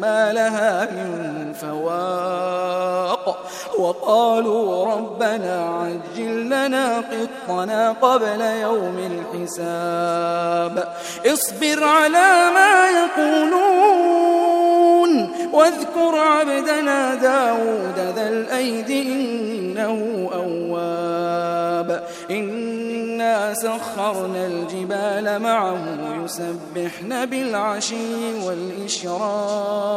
ما لها من فواق. وقالوا ربنا عجل لنا قطنا قبل يوم الحساب. اصبر على ما يقولون واذكر عبدنا داود ذا الأيد إنه أواب إنا سخرنا الجبال معه يسبحن بالعشي والإشراق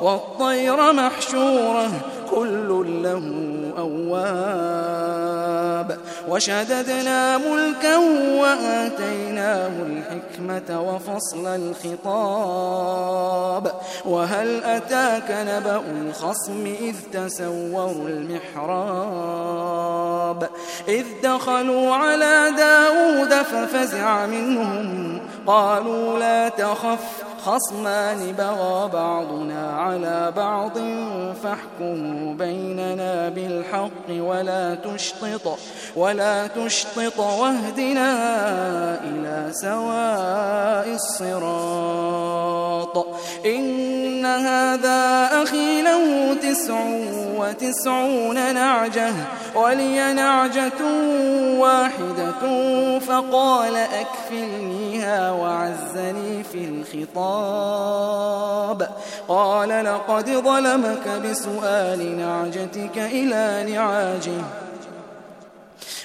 والطير محشورة كل له أواب. وشددنا ملكا وآتيناه الحكمة وفصل الخطاب. وهل أتاك نبأ الخصم إذ تسوروا المحراب. إذ دخلوا على داود ففزع منهم قالوا لا تخف خصمان بغى بعضنا على بعض فاحكم بيننا بالحق ولا تشطط ولا تشطط واهدنا إلى سواء الصراط. إن هذا أخي له تسع وتسعون نعجة ولي نعجة واحدة فقال أكفلنيها وعزني في الخطاب. قال لقد ظلمك بسؤال نعجتك إلى نعاجه.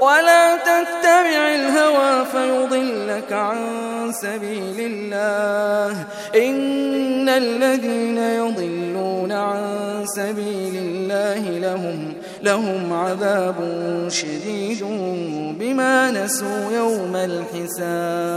ولا تتبع الهوى فيضلك عن سبيل الله. إن الذين يضلون عن سبيل الله لهم لهم عذاب شديد بما نسوا يوم الحساب.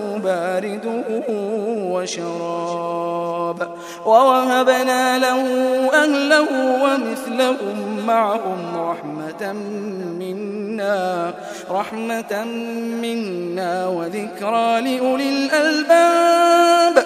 بارد وشراب ووهبنا له أهله ومثلهم معهم رحمة منا رحمة منا وذكرى لأولي الألباب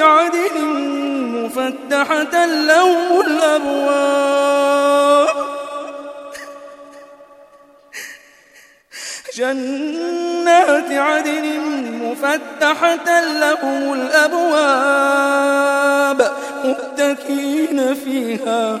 عدن مفتحة لهم الأبواب. جنات عدن مفتحة لهم الأبواب. متكين فيها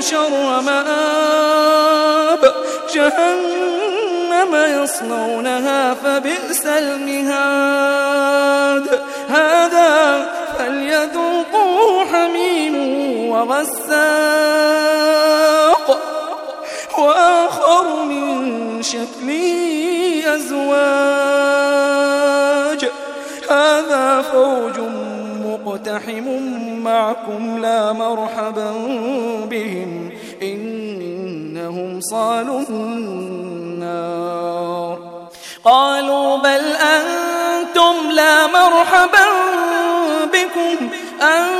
لشر مآب. جهنم يصلونها فبئس المهاد. هذا فليذوقوا حميم وغساق. وآخر من شكله أزواج. هذا فوج مقتحم معكم لا مرحبا بهم إنهم صالوا النار. قالوا بل أنتم لا مرحبا بكم. أنتم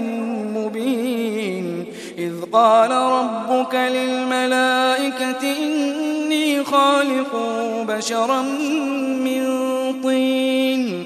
قال ربك للملائكة إني خالق بشرا من طين.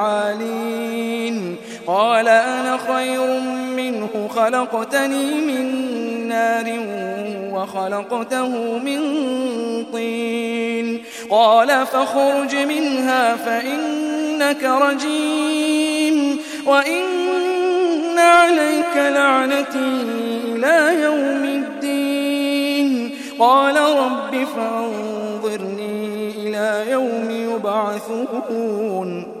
العالين. قال أنا خير منه خلقتني من نار وخلقته من طين. قال فاخرج منها فإنك رجيم وإن عليك لعنتي إلى يوم الدين. قال رب فانظرني إلى يوم يبعثون.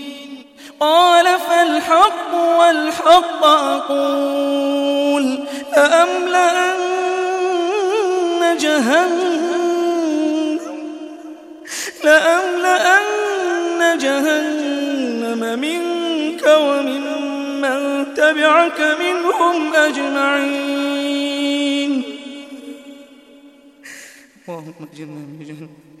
قال فالحق والحق أقول لأملأن جهنم لأملأن جهنم منك ومن من تبعك منهم أجمعين. اللهم اجرنا من جهنم.